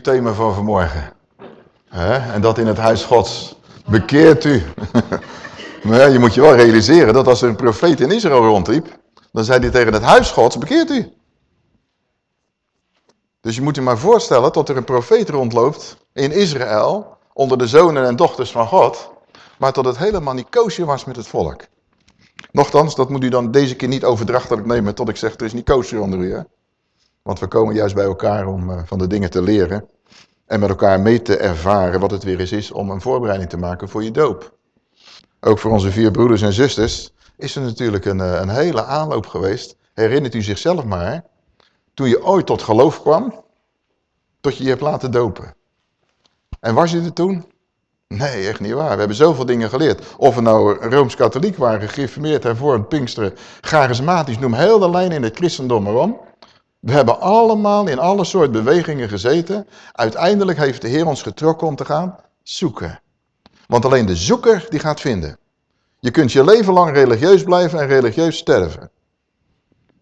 Thema van vanmorgen? En dat in het huis gods. Bekeert u. maar je moet je wel realiseren dat als er een profeet in Israël rondliep, dan zei hij tegen het huis gods, bekeert u. Dus je moet je maar voorstellen dat er een profeet rondloopt in Israël, onder de zonen en dochters van God, maar dat het helemaal niet koosje was met het volk. Nochtans, dat moet u dan deze keer niet overdrachtelijk nemen tot ik zeg, er is niet koosje onder u. Hè? Want we komen juist bij elkaar om uh, van de dingen te leren en met elkaar mee te ervaren wat het weer eens is om een voorbereiding te maken voor je doop. Ook voor onze vier broeders en zusters is er natuurlijk een, uh, een hele aanloop geweest. Herinnert u zichzelf maar, toen je ooit tot geloof kwam, tot je je hebt laten dopen. En was je er toen? Nee, echt niet waar. We hebben zoveel dingen geleerd. Of we nou Rooms-Katholiek waren, gereformeerd, hervormd, Pinksteren, charismatisch, noem heel de lijn in het christendom maar om. We hebben allemaal in alle soort bewegingen gezeten. Uiteindelijk heeft de Heer ons getrokken om te gaan zoeken. Want alleen de zoeker die gaat vinden. Je kunt je leven lang religieus blijven en religieus sterven.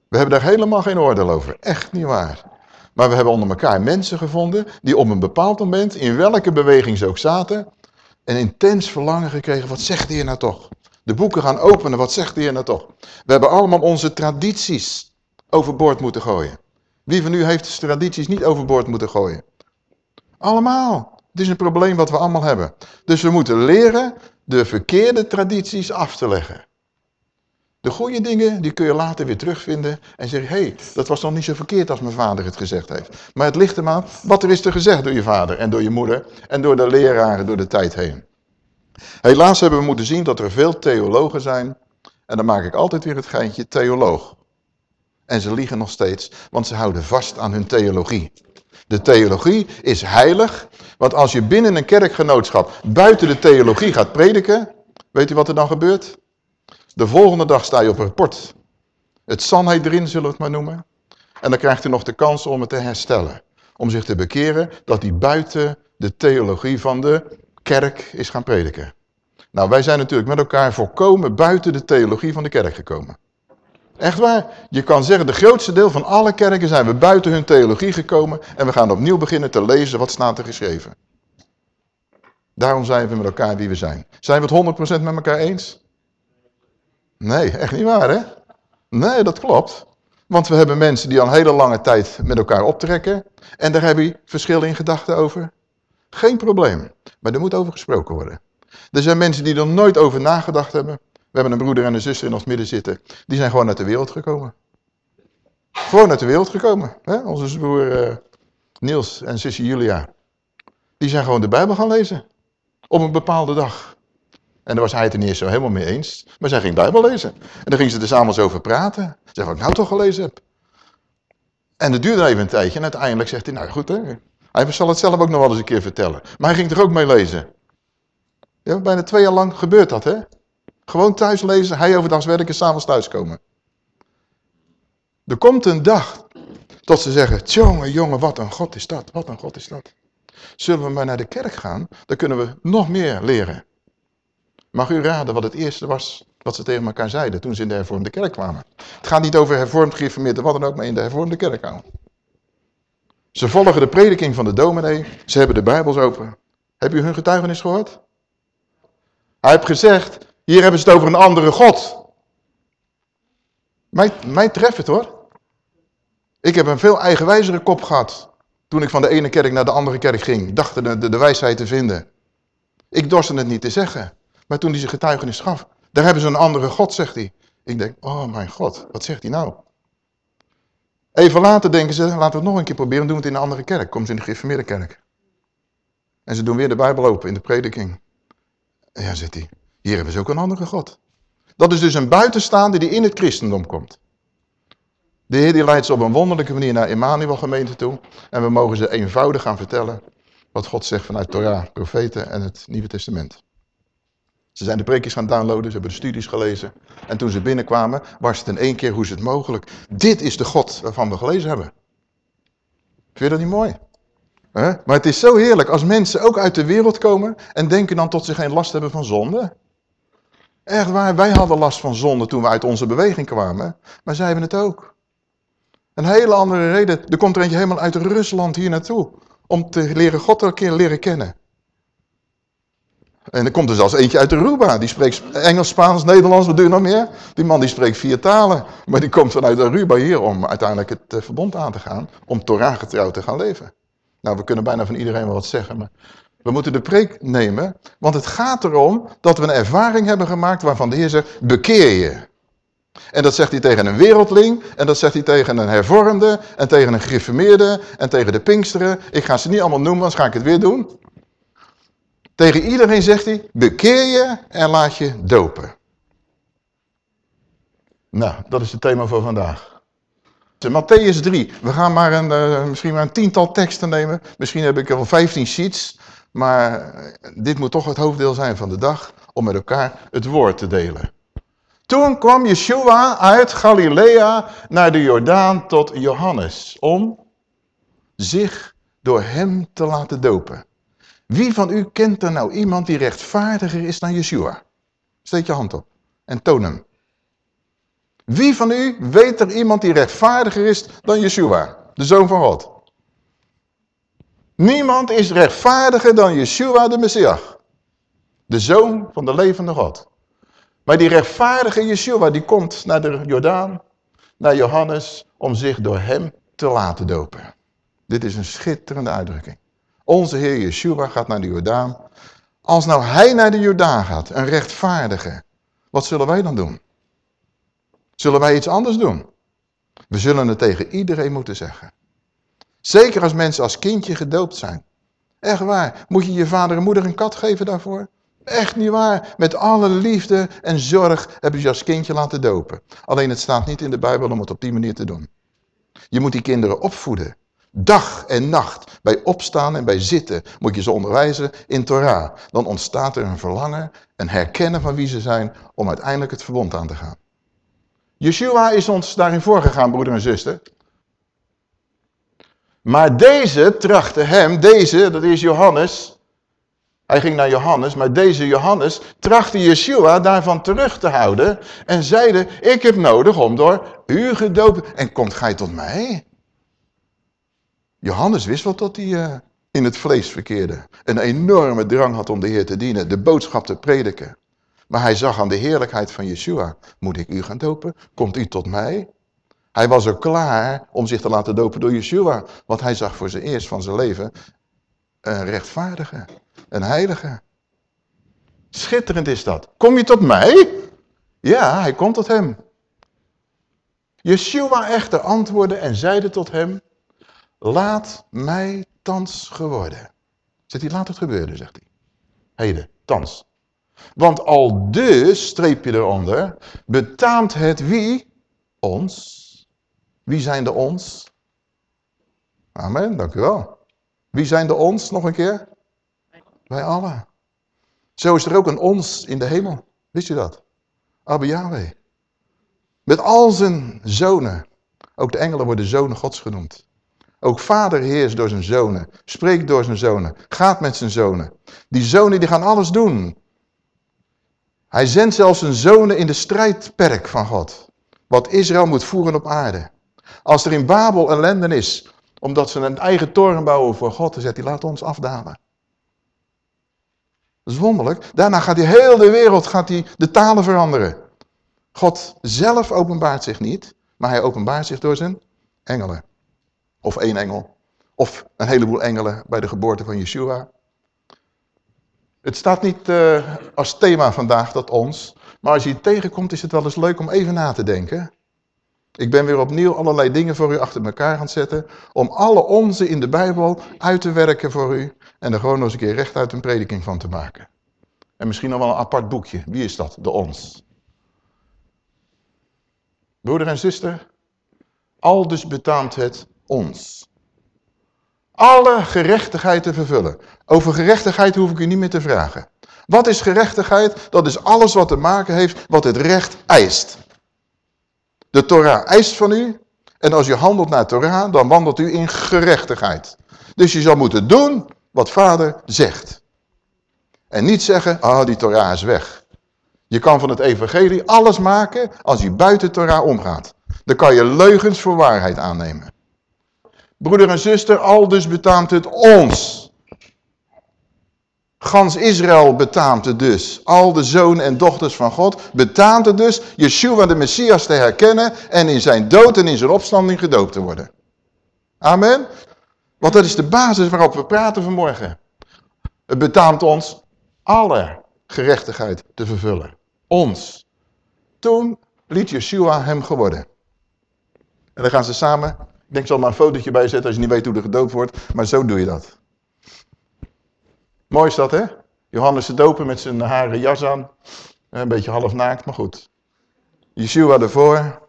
We hebben daar helemaal geen oordeel over. Echt niet waar. Maar we hebben onder elkaar mensen gevonden die op een bepaald moment, in welke beweging ze ook zaten, een intens verlangen gekregen. Wat zegt de Heer nou toch? De boeken gaan openen. Wat zegt de Heer nou toch? We hebben allemaal onze tradities overboord moeten gooien. Wie van u heeft de tradities niet overboord moeten gooien? Allemaal. Het is een probleem wat we allemaal hebben. Dus we moeten leren de verkeerde tradities af te leggen. De goede dingen, die kun je later weer terugvinden en zeggen, hé, hey, dat was nog niet zo verkeerd als mijn vader het gezegd heeft. Maar het ligt er maar wat er is te gezegd door je vader en door je moeder en door de leraren door de tijd heen. Helaas hebben we moeten zien dat er veel theologen zijn, en dan maak ik altijd weer het geintje, theoloog. En ze liegen nog steeds, want ze houden vast aan hun theologie. De theologie is heilig, want als je binnen een kerkgenootschap buiten de theologie gaat prediken, weet u wat er dan gebeurt? De volgende dag sta je op een rapport. Het sanheid erin, zullen we het maar noemen. En dan krijgt u nog de kans om het te herstellen. Om zich te bekeren dat hij buiten de theologie van de kerk is gaan prediken. Nou, wij zijn natuurlijk met elkaar volkomen buiten de theologie van de kerk gekomen. Echt waar. Je kan zeggen, de grootste deel van alle kerken zijn we buiten hun theologie gekomen en we gaan opnieuw beginnen te lezen wat staat er geschreven. Daarom zijn we met elkaar wie we zijn. Zijn we het 100% met elkaar eens? Nee, echt niet waar hè? Nee, dat klopt. Want we hebben mensen die al een hele lange tijd met elkaar optrekken en daar heb je verschillen in gedachten over. Geen probleem, maar er moet over gesproken worden. Er zijn mensen die er nooit over nagedacht hebben. We hebben een broeder en een zuster in ons midden zitten. Die zijn gewoon uit de wereld gekomen. Gewoon uit de wereld gekomen. Hè? Onze broer uh, Niels en zusje Julia. Die zijn gewoon de Bijbel gaan lezen. Op een bepaalde dag. En daar was hij het er niet eens zo helemaal mee eens. Maar zij ging Bijbel lezen. En dan gingen ze er samen over praten. Zeg wat ik nou toch gelezen heb. En het duurde even een tijdje. En uiteindelijk zegt hij, nou goed hè. Hij zal het zelf ook nog wel eens een keer vertellen. Maar hij ging er ook mee lezen. Ja, bijna twee jaar lang gebeurt dat hè. Gewoon thuis lezen, hij overdags werken, s'avonds thuiskomen. Er komt een dag dat ze zeggen, jongen, jongen, wat een God is dat, wat een God is dat. Zullen we maar naar de kerk gaan, dan kunnen we nog meer leren. Mag u raden wat het eerste was wat ze tegen elkaar zeiden toen ze in de hervormde kerk kwamen. Het gaat niet over hervormd, geïnformeerd, wat dan ook, maar in de hervormde kerk houden. Ze volgen de prediking van de dominee, ze hebben de bijbels open. Heb u hun getuigenis gehoord? Hij heeft gezegd, hier hebben ze het over een andere God. Mij, mij treft het hoor. Ik heb een veel eigenwijzere kop gehad. Toen ik van de ene kerk naar de andere kerk ging. Dacht de, de, de wijsheid te vinden. Ik dorste het niet te zeggen. Maar toen hij zijn getuigenis gaf. Daar hebben ze een andere God, zegt hij. Ik denk, oh mijn God, wat zegt hij nou? Even later denken ze, laten we het nog een keer proberen. Doen we het in een andere kerk. Komen ze in de geïnformeerde kerk. En ze doen weer de Bijbel open in de prediking. En ja, zegt hij. Hier hebben ze ook een andere God. Dat is dus een buitenstaande die in het christendom komt. De Heer die leidt ze op een wonderlijke manier naar Emmanuel gemeente toe. En we mogen ze eenvoudig gaan vertellen wat God zegt vanuit Torah, profeten en het Nieuwe Testament. Ze zijn de preekjes gaan downloaden, ze hebben de studies gelezen. En toen ze binnenkwamen, was het in één keer, hoe is het mogelijk? Dit is de God waarvan we gelezen hebben. Vind je dat niet mooi? Maar het is zo heerlijk als mensen ook uit de wereld komen en denken dan tot ze geen last hebben van zonde. Echt waar, wij hadden last van zonde toen we uit onze beweging kwamen. Maar zij hebben het ook. Een hele andere reden. Er komt er eentje helemaal uit Rusland hier naartoe. Om te leren God een keer leren kennen. En er komt er zelfs eentje uit Aruba. Die spreekt Engels, Spaans, Nederlands, wat doe je nog meer? Die man die spreekt vier talen. Maar die komt vanuit Aruba hier om uiteindelijk het eh, verbond aan te gaan. Om Torah getrouwd te gaan leven. Nou, we kunnen bijna van iedereen wel wat zeggen. Maar we moeten de preek nemen. Want het gaat erom dat we een ervaring hebben gemaakt waarvan de Heer zegt, bekeer je. En dat zegt hij tegen een wereldling, en dat zegt hij tegen een hervormde, en tegen een gereformeerde, en tegen de pinksteren. Ik ga ze niet allemaal noemen, anders ga ik het weer doen. Tegen iedereen zegt hij, bekeer je en laat je dopen. Nou, dat is het thema voor vandaag. Matthäus 3. We gaan maar een, uh, misschien maar een tiental teksten nemen. Misschien heb ik wel 15 sheets. Maar dit moet toch het hoofddeel zijn van de dag. Om met elkaar het woord te delen. Toen kwam Yeshua uit Galilea naar de Jordaan tot Johannes. Om zich door hem te laten dopen. Wie van u kent er nou iemand die rechtvaardiger is dan Yeshua? Steek je hand op en toon hem. Wie van u weet er iemand die rechtvaardiger is dan Yeshua, de Zoon van God? Niemand is rechtvaardiger dan Yeshua de Messias. De Zoon van de levende God. Maar die rechtvaardige Yeshua die komt naar de Jordaan, naar Johannes, om zich door hem te laten dopen. Dit is een schitterende uitdrukking. Onze Heer Yeshua gaat naar de Jordaan. Als nou hij naar de Jordaan gaat, een rechtvaardige, wat zullen wij dan doen? Zullen wij iets anders doen? We zullen het tegen iedereen moeten zeggen. Zeker als mensen als kindje gedoopt zijn. Echt waar. Moet je je vader en moeder een kat geven daarvoor? Echt niet waar. Met alle liefde en zorg hebben ze je als kindje laten dopen. Alleen het staat niet in de Bijbel om het op die manier te doen. Je moet die kinderen opvoeden. Dag en nacht, bij opstaan en bij zitten, moet je ze onderwijzen in Torah. Dan ontstaat er een verlangen, een herkennen van wie ze zijn, om uiteindelijk het verbond aan te gaan. Yeshua is ons daarin voorgegaan, broeder en zuster. Maar deze trachtte hem, deze, dat is Johannes. Hij ging naar Johannes, maar deze Johannes trachtte Yeshua daarvan terug te houden. En zeide, ik heb nodig om door u gedoopt. En komt gij tot mij? Johannes wist wel dat hij uh, in het vlees verkeerde. Een enorme drang had om de Heer te dienen, de boodschap te prediken. Maar hij zag aan de heerlijkheid van Yeshua. Moet ik u gaan dopen? Komt u tot mij? Hij was er klaar om zich te laten dopen door Yeshua. Want hij zag voor zijn eerst van zijn leven een rechtvaardige, een heilige. Schitterend is dat. Kom je tot mij? Ja, hij komt tot hem. Yeshua echter antwoordde en zeide tot hem, laat mij thans geworden. Zegt hij, laat het gebeuren, zegt hij. Heden, thans. Want al dus, streepje eronder, betaamt het wie? Ons. Wie zijn de ons? Amen, dank u wel. Wie zijn de ons, nog een keer? Wij allen. Zo is er ook een ons in de hemel. Wist je dat? Abba Yahweh. Met al zijn zonen. Ook de engelen worden zonen gods genoemd. Ook vader heerst door zijn zonen. Spreekt door zijn zonen. Gaat met zijn zonen. Die zonen die gaan alles doen. Hij zendt zelfs zijn zonen in de strijdperk van God. Wat Israël moet voeren op aarde. Als er in Babel ellende is, omdat ze een eigen toren bouwen voor God, dan zegt hij, laat ons afdalen. Dat is wonderlijk. Daarna gaat hij heel de wereld gaat hij de talen veranderen. God zelf openbaart zich niet, maar hij openbaart zich door zijn engelen. Of één engel. Of een heleboel engelen bij de geboorte van Yeshua. Het staat niet uh, als thema vandaag dat ons. Maar als je het tegenkomt is het wel eens leuk om even na te denken. Ik ben weer opnieuw allerlei dingen voor u achter elkaar gaan zetten. Om alle onze in de Bijbel uit te werken voor u. En er gewoon nog eens een keer rechtuit een prediking van te maken. En misschien nog wel een apart boekje. Wie is dat? De ons. Broeder en zuster. Al dus betaamt het ons. Alle gerechtigheid te vervullen. Over gerechtigheid hoef ik u niet meer te vragen. Wat is gerechtigheid? Dat is alles wat te maken heeft wat het recht eist. De Torah eist van u. En als je handelt naar Torah, dan wandelt u in gerechtigheid. Dus je zal moeten doen wat vader zegt. En niet zeggen, ah oh, die Torah is weg. Je kan van het evangelie alles maken als je buiten Torah omgaat. Dan kan je leugens voor waarheid aannemen. Broeder en zuster, al dus betaamt het ons. Gans Israël betaamt het dus. Al de zonen en dochters van God betaamt het dus Yeshua de Messias te herkennen en in zijn dood en in zijn opstanding gedoopt te worden. Amen. Want dat is de basis waarop we praten vanmorgen. Het betaamt ons alle gerechtigheid te vervullen. Ons. Toen liet Yeshua hem geworden. En dan gaan ze samen, ik denk ik zal maar een fotootje bij zetten als je niet weet hoe er gedoopt wordt, maar zo doe je dat. Mooi is dat, hè? Johannes de Doper met zijn haren jas aan. Een beetje half naakt, maar goed. Yeshua ervoor.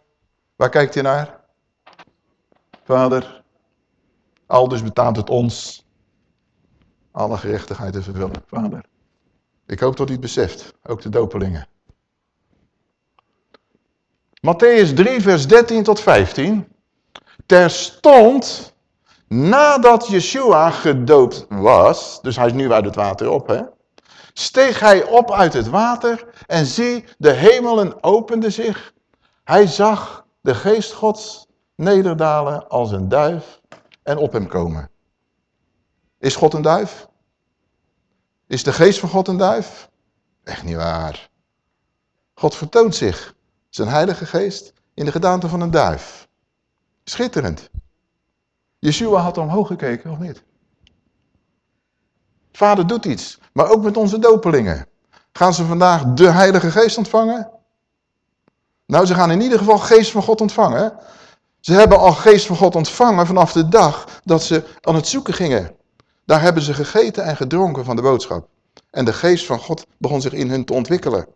Waar kijkt hij naar? Vader, al dus betaamt het ons alle gerechtigheid te vervullen. Vader, ik hoop dat u het beseft, ook de dopelingen. Matthäus 3, vers 13 tot 15. Terstond nadat Yeshua gedoopt was, dus hij is nu uit het water op, hè, steeg hij op uit het water en zie, de hemelen openden zich. Hij zag de geest gods nederdalen als een duif en op hem komen. Is God een duif? Is de geest van God een duif? Echt niet waar. God vertoont zich, zijn heilige geest, in de gedaante van een duif. Schitterend. Yeshua had omhoog gekeken, of niet? Vader doet iets, maar ook met onze dopelingen. Gaan ze vandaag de Heilige Geest ontvangen? Nou, ze gaan in ieder geval geest van God ontvangen. Ze hebben al geest van God ontvangen vanaf de dag dat ze aan het zoeken gingen. Daar hebben ze gegeten en gedronken van de boodschap. En de geest van God begon zich in hun te ontwikkelen.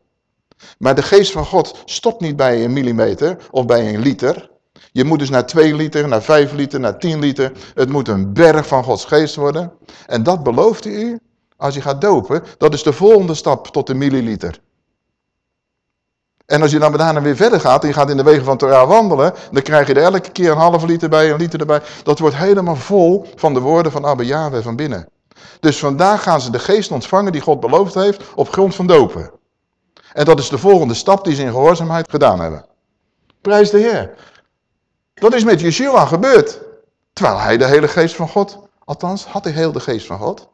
Maar de geest van God stopt niet bij een millimeter of bij een liter. Je moet dus naar 2 liter, naar 5 liter, naar 10 liter. Het moet een berg van Gods geest worden. En dat belooft u als je gaat dopen. Dat is de volgende stap tot de milliliter. En als je dan daarna weer verder gaat en je gaat in de wegen van Torah wandelen, dan krijg je er elke keer een halve liter bij, een liter erbij. Dat wordt helemaal vol van de woorden van Abba Yahweh van binnen. Dus vandaag gaan ze de geest ontvangen die God beloofd heeft op grond van dopen. En dat is de volgende stap die ze in gehoorzaamheid gedaan hebben. Prijs de Heer. Dat is met Yeshua gebeurd. Terwijl hij de hele geest van God, althans had hij heel de geest van God.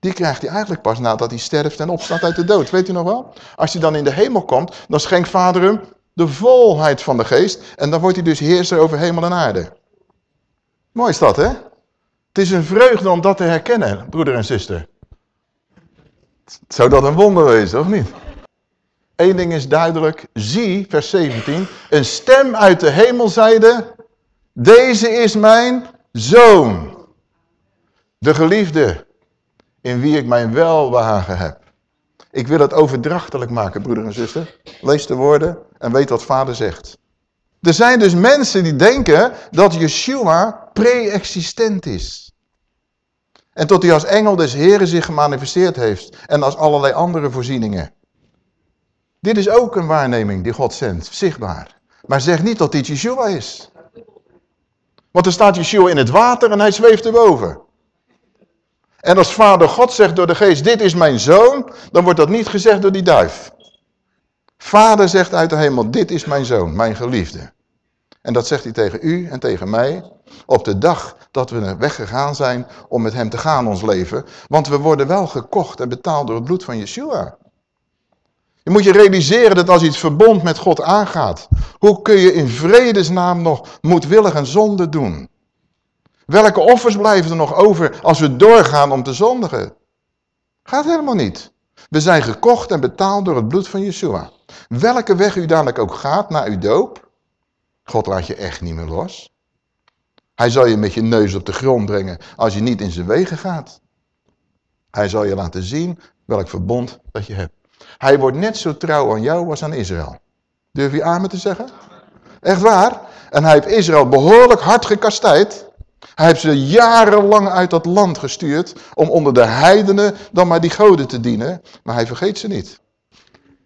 Die krijgt hij eigenlijk pas nadat hij sterft en opstaat uit de dood. Weet u nog wel? Als hij dan in de hemel komt, dan schenkt vader hem de volheid van de geest. En dan wordt hij dus heerser over hemel en aarde. Mooi is dat, hè? Het is een vreugde om dat te herkennen, broeder en zuster. Zou dat een wonder wezen, of niet? Eén ding is duidelijk. Zie, vers 17, een stem uit de hemel zeide, deze is mijn zoon. De geliefde, in wie ik mijn welwagen heb. Ik wil het overdrachtelijk maken, broeder en zuster. Lees de woorden en weet wat vader zegt. Er zijn dus mensen die denken dat Yeshua pre-existent is. En tot hij als engel des Heren zich gemanifesteerd heeft. En als allerlei andere voorzieningen. Dit is ook een waarneming die God zendt, zichtbaar. Maar zeg niet dat dit Yeshua is. Want er staat Yeshua in het water en hij zweeft erboven. En als vader God zegt door de geest, dit is mijn zoon, dan wordt dat niet gezegd door die duif. Vader zegt uit de hemel, dit is mijn zoon, mijn geliefde. En dat zegt hij tegen u en tegen mij op de dag dat we weggegaan zijn om met hem te gaan ons leven. Want we worden wel gekocht en betaald door het bloed van Yeshua. Je moet je realiseren dat als het verbond met God aangaat, hoe kun je in vredesnaam nog moedwillig een zonde doen? Welke offers blijven er nog over als we doorgaan om te zondigen? Gaat helemaal niet. We zijn gekocht en betaald door het bloed van Yeshua. Welke weg u dadelijk ook gaat naar uw doop, God laat je echt niet meer los. Hij zal je met je neus op de grond brengen als je niet in zijn wegen gaat. Hij zal je laten zien welk verbond dat je hebt. Hij wordt net zo trouw aan jou als aan Israël. Durf je amen te zeggen? Echt waar? En hij heeft Israël behoorlijk hard gekastijd. Hij heeft ze jarenlang uit dat land gestuurd om onder de heidenen dan maar die goden te dienen. Maar hij vergeet ze niet.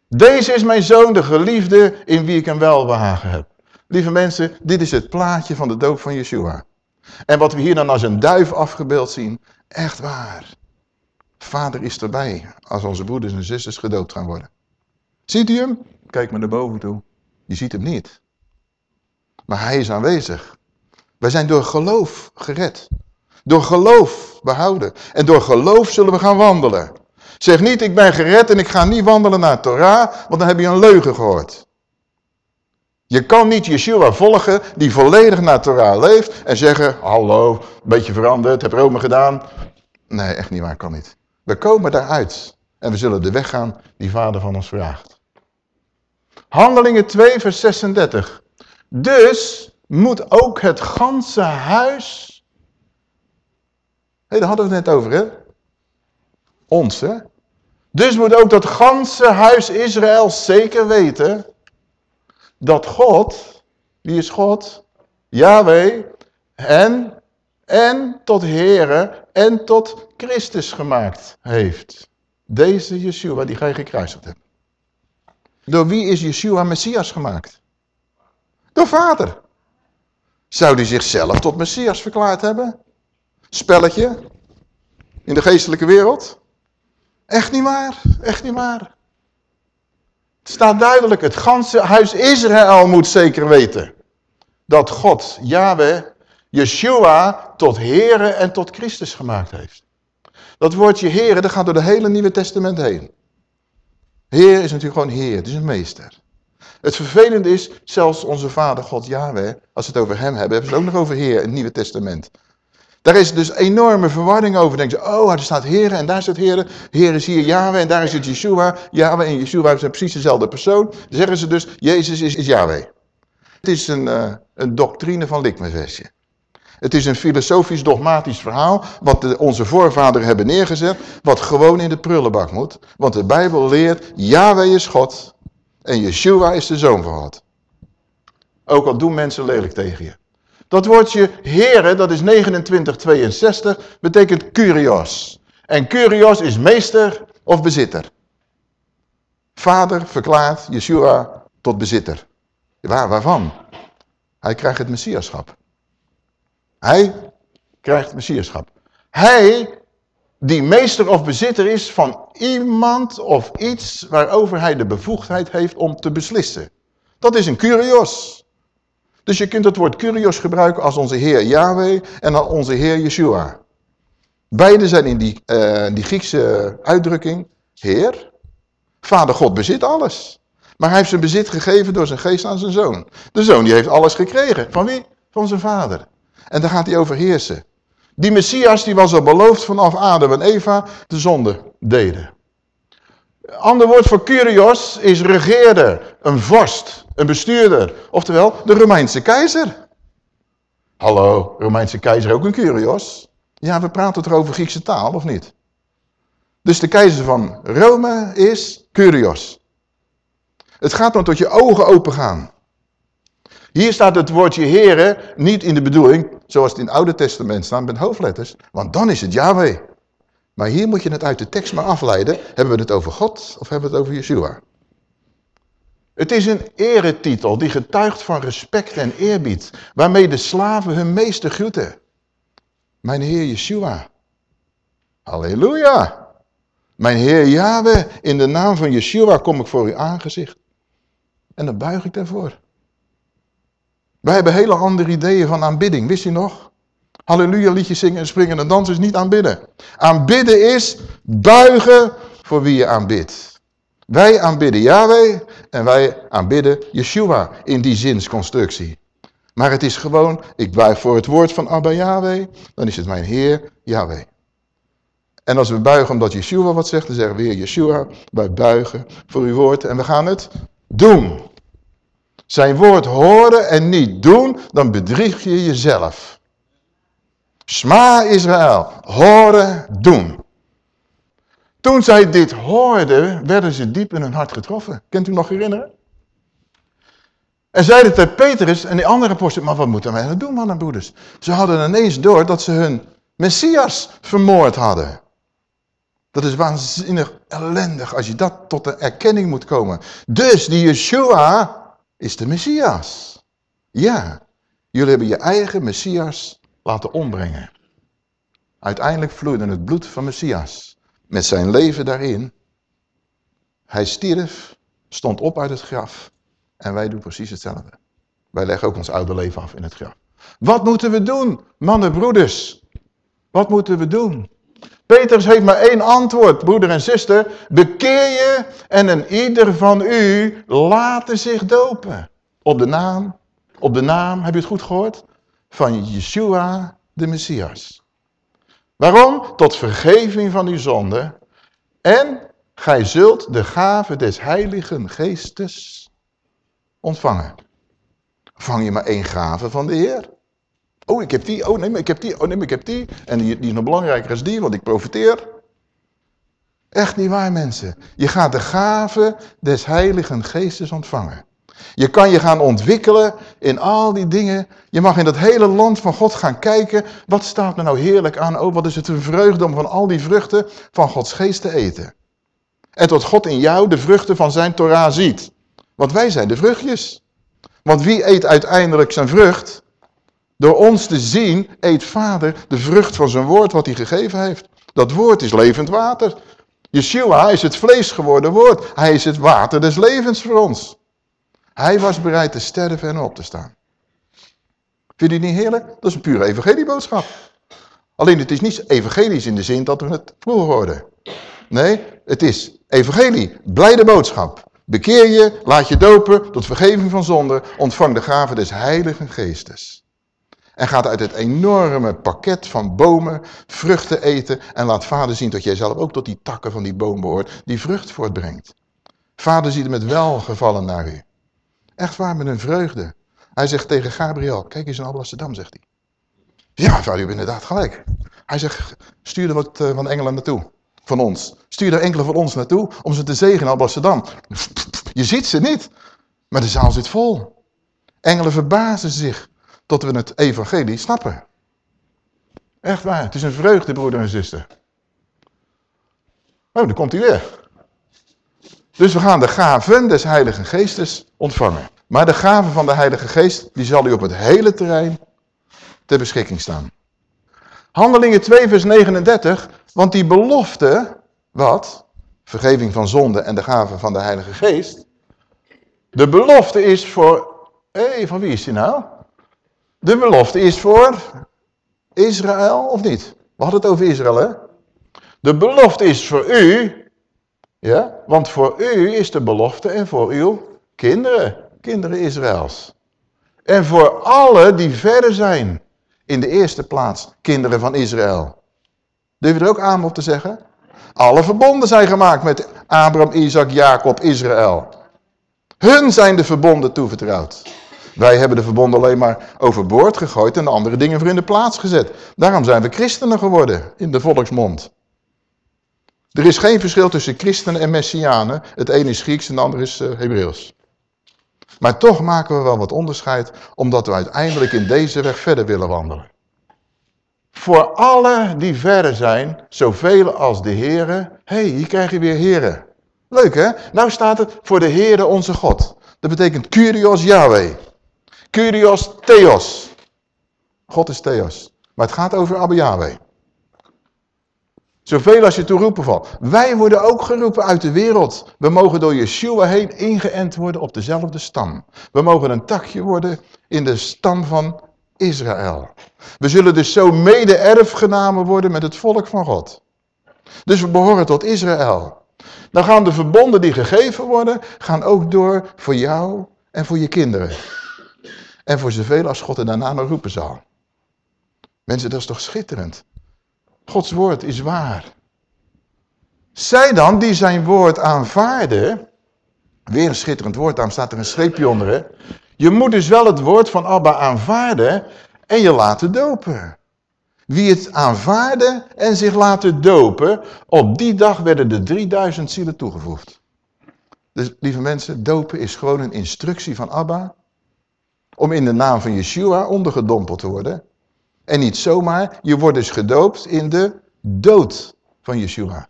Deze is mijn zoon, de geliefde, in wie ik een welbehagen heb. Lieve mensen, dit is het plaatje van de doop van Yeshua. En wat we hier dan als een duif afgebeeld zien, echt waar. Vader is erbij als onze broeders en zusters gedoopt gaan worden. Ziet u hem? Kijk maar naar boven toe. Je ziet hem niet. Maar hij is aanwezig. Wij zijn door geloof gered. Door geloof behouden. En door geloof zullen we gaan wandelen. Zeg niet, ik ben gered en ik ga niet wandelen naar Torah, want dan heb je een leugen gehoord. Je kan niet Yeshua volgen die volledig naar Torah leeft en zeggen, hallo, een beetje veranderd, heb Rome gedaan. Nee, echt niet waar, kan niet. We komen daaruit en we zullen de weg gaan die vader van ons vraagt. Handelingen 2 vers 36. Dus moet ook het ganse huis... Hé, daar hadden we het net over, hè? Ons, hè? Dus moet ook dat ganse huis Israël zeker weten dat God, wie is God? Yahweh, en, en tot Here en tot Christus gemaakt heeft. Deze Yeshua die gij gekruisigd hebt. Door wie is Yeshua Messias gemaakt? Door vader. Zou hij zichzelf tot Messias verklaard hebben? Spelletje? In de geestelijke wereld? Echt niet waar, echt niet waar. Het staat duidelijk, het ganse huis Israël moet zeker weten. Dat God, Yahweh, Yeshua tot Here en tot Christus gemaakt heeft. Dat woordje Here, dat gaat door het hele Nieuwe Testament heen. Heer is natuurlijk gewoon Heer, het is een meester. Het vervelende is, zelfs onze vader God Yahweh, als we het over hem hebben, hebben ze het ook nog over Heer in het Nieuwe Testament. Daar is dus enorme verwarring over. Dan denken ze, oh, er staat Heer en daar staat Heer. Heer is hier Yahweh en daar is het Yeshua. Yahweh en Yeshua zijn precies dezelfde persoon. Dan zeggen ze dus, Jezus is, is Yahweh. Het is een, uh, een doctrine van Likmesvestje. Het is een filosofisch dogmatisch verhaal wat onze voorvaderen hebben neergezet, wat gewoon in de prullenbak moet. Want de Bijbel leert, Yahweh is God en Yeshua is de Zoon van God. Ook al doen mensen lelijk tegen je. Dat woordje heren, dat is 2962, betekent kurios. En kurios is meester of bezitter. Vader verklaart Yeshua tot bezitter. Waar, waarvan? Hij krijgt het messiaschap. Hij krijgt het messiaschap. Hij die meester of bezitter is van iemand of iets waarover hij de bevoegdheid heeft om te beslissen. Dat is een kurios. Dus je kunt het woord kurios gebruiken als onze Heer Yahweh en als onze Heer Yeshua. Beide zijn in die, uh, die Griekse uitdrukking Heer. Vader God bezit alles. Maar hij heeft zijn bezit gegeven door zijn geest aan zijn zoon. De zoon die heeft alles gekregen. Van wie? Van zijn vader. En daar gaat hij over heersen. Die Messias die was al beloofd vanaf Adam en Eva de zonde deden. Ander woord voor kurios is regeerder, een vorst, een bestuurder. Oftewel, de Romeinse keizer. Hallo, Romeinse keizer ook een kurios? Ja, we praten toch over Griekse taal, of niet? Dus de keizer van Rome is kurios. Het gaat dan tot je ogen open gaan. Hier staat het woordje heren niet in de bedoeling, zoals het in het Oude Testament staat met hoofdletters. Want dan is het Yahweh. Maar hier moet je het uit de tekst maar afleiden. Hebben we het over God of hebben we het over Yeshua? Het is een eretitel die getuigt van respect en eerbied. Waarmee de slaven hun meester groeten. Mijn Heer Yeshua. Halleluja. Mijn Heer Yahweh, in de naam van Yeshua kom ik voor uw aangezicht. En dan buig ik daarvoor. Wij hebben hele andere ideeën van aanbidding, wist u nog? halleluja liedjes zingen en springen en dansen is niet aanbidden. Aanbidden is buigen voor wie je aanbidt. Wij aanbidden Yahweh en wij aanbidden Yeshua in die zinsconstructie. Maar het is gewoon, ik buig voor het woord van Abba Yahweh, dan is het mijn Heer Yahweh. En als we buigen omdat Yeshua wat zegt, dan zeggen we weer Yeshua, wij buigen voor uw woord en we gaan het doen. Zijn woord horen en niet doen, dan bedrieg je jezelf. Sma Israël, horen, doen. Toen zij dit hoorden, werden ze diep in hun hart getroffen. Kent u nog herinneren? En zeiden tegen Petrus en die andere apostelen, maar wat moeten wij nou doen, mannen en broeders? Ze hadden ineens door dat ze hun Messias vermoord hadden. Dat is waanzinnig ellendig als je dat tot de erkenning moet komen. Dus die Yeshua is de Messias. Ja, jullie hebben je eigen Messias laten ombrengen. Uiteindelijk vloeide het bloed van Messias met zijn leven daarin. Hij stierf, stond op uit het graf en wij doen precies hetzelfde. Wij leggen ook ons oude leven af in het graf. Wat moeten we doen, mannen, broeders? Wat moeten we doen? Petrus heeft maar één antwoord, broeder en zuster. Bekeer je en een ieder van u laten zich dopen. Op de naam, op de naam, heb je het goed gehoord? Van Yeshua de Messias. Waarom? Tot vergeving van uw zonde. En gij zult de gave des heiligen geestes ontvangen. Vang je maar één gave van de Heer. Oh, ik heb die. Oh, nee, maar ik heb die. Oh, nee, maar ik heb die. En die, is nog belangrijker als die, want ik profiteer. Echt niet waar, mensen. Je gaat de gave des heiligen geestes ontvangen. Je kan je gaan ontwikkelen in al die dingen. Je mag in dat hele land van God gaan kijken. Wat staat er nou heerlijk aan? Oh, wat is het een vreugde om van al die vruchten van Gods geest te eten. En tot God in jou de vruchten van zijn Torah ziet. Want wij zijn de vruchtjes. Want wie eet uiteindelijk zijn vrucht? Door ons te zien, eet vader de vrucht van zijn woord wat hij gegeven heeft. Dat woord is levend water. Yeshua is het vlees geworden woord. Hij is het water des levens voor ons. Hij was bereid te sterven en op te staan. Vind je het niet heerlijk? Dat is een pure evangelieboodschap. Alleen het is niet evangelisch in de zin dat we het vroeger hoorden. Nee, het is evangelie, blijde boodschap. Bekeer je, laat je dopen tot vergeving van zonde, ontvang de gave des heilige geestes. En gaat uit het enorme pakket van bomen vruchten eten en laat vader zien dat jij zelf ook tot die takken van die boom behoort die vrucht voortbrengt. Vader ziet er met welgevallen naar u. Echt waar, met een vreugde. Hij zegt tegen Gabriel, kijk eens naar Alblasserdam, zegt hij. Ja, vader, u hebt inderdaad gelijk. Hij zegt, stuur er wat uh, van engelen naartoe, van ons. Stuur er enkele van ons naartoe om ze te zegenen in Alblasserdam. Je ziet ze niet, maar de zaal zit vol. Engelen verbazen zich tot we het evangelie snappen. Echt waar, het is een vreugde, broeder en zuster. Oh, dan komt hij weer. Dus we gaan de gaven des Heilige Geestes ontvangen. Maar de gaven van de Heilige Geest, die zal u op het hele terrein ter beschikking staan. Handelingen 2 vers 39, want die belofte, wat? Vergeving van zonde en de gaven van de Heilige Geest. De belofte is voor, hé, van wie is die nou? De belofte is voor Israël of niet? We hadden het over Israël, hè? De belofte is voor u, ja, want voor u is de belofte en voor uw kinderen, kinderen Israëls. En voor alle die verder zijn, in de eerste plaats, kinderen van Israël. Durf je er ook aan op te zeggen? Alle verbonden zijn gemaakt met Abraham, Isaac, Jacob, Israël. Hun zijn de verbonden toevertrouwd. Wij hebben de verbonden alleen maar overboord gegooid en de andere dingen voor in de plaats gezet. Daarom zijn we christenen geworden in de volksmond. Er is geen verschil tussen christenen en messianen. Het een is Grieks en de ander is uh, Hebreeuws. Maar toch maken we wel wat onderscheid, omdat we uiteindelijk in deze weg verder willen wandelen. Voor alle die verder zijn, zoveel als de Heren. Hé, hey, hier krijg je weer Heren. Leuk hè? Nou staat het voor de Heere onze God. Dat betekent Curios Yahweh. Curios Theos. God is Theos. Maar het gaat over Abba Yahweh. Zoveel als je toe roepen valt. Wij worden ook geroepen uit de wereld. We mogen door Yeshua heen ingeënt worden op dezelfde stam. We mogen een takje worden in de stam van Israël. We zullen dus zo mede-erfgenamen worden met het volk van God. Dus we behoren tot Israël. Dan gaan de verbonden die gegeven worden, gaan ook door voor jou en voor je kinderen. En voor zoveel als God er daarna nog roepen zal. Mensen, dat is toch schitterend. Gods woord is waar. Zij dan die zijn woord aanvaarden, weer een schitterend woord, daarom staat er een streepje onder. Hè? Je moet dus wel het woord van Abba aanvaarden en je laten dopen. Wie het aanvaarde en zich laten dopen, op die dag werden de 3000 zielen toegevoegd. Dus lieve mensen, dopen is gewoon een instructie van Abba om in de naam van Yeshua ondergedompeld te worden. En niet zomaar, je wordt dus gedoopt in de dood van Yeshua.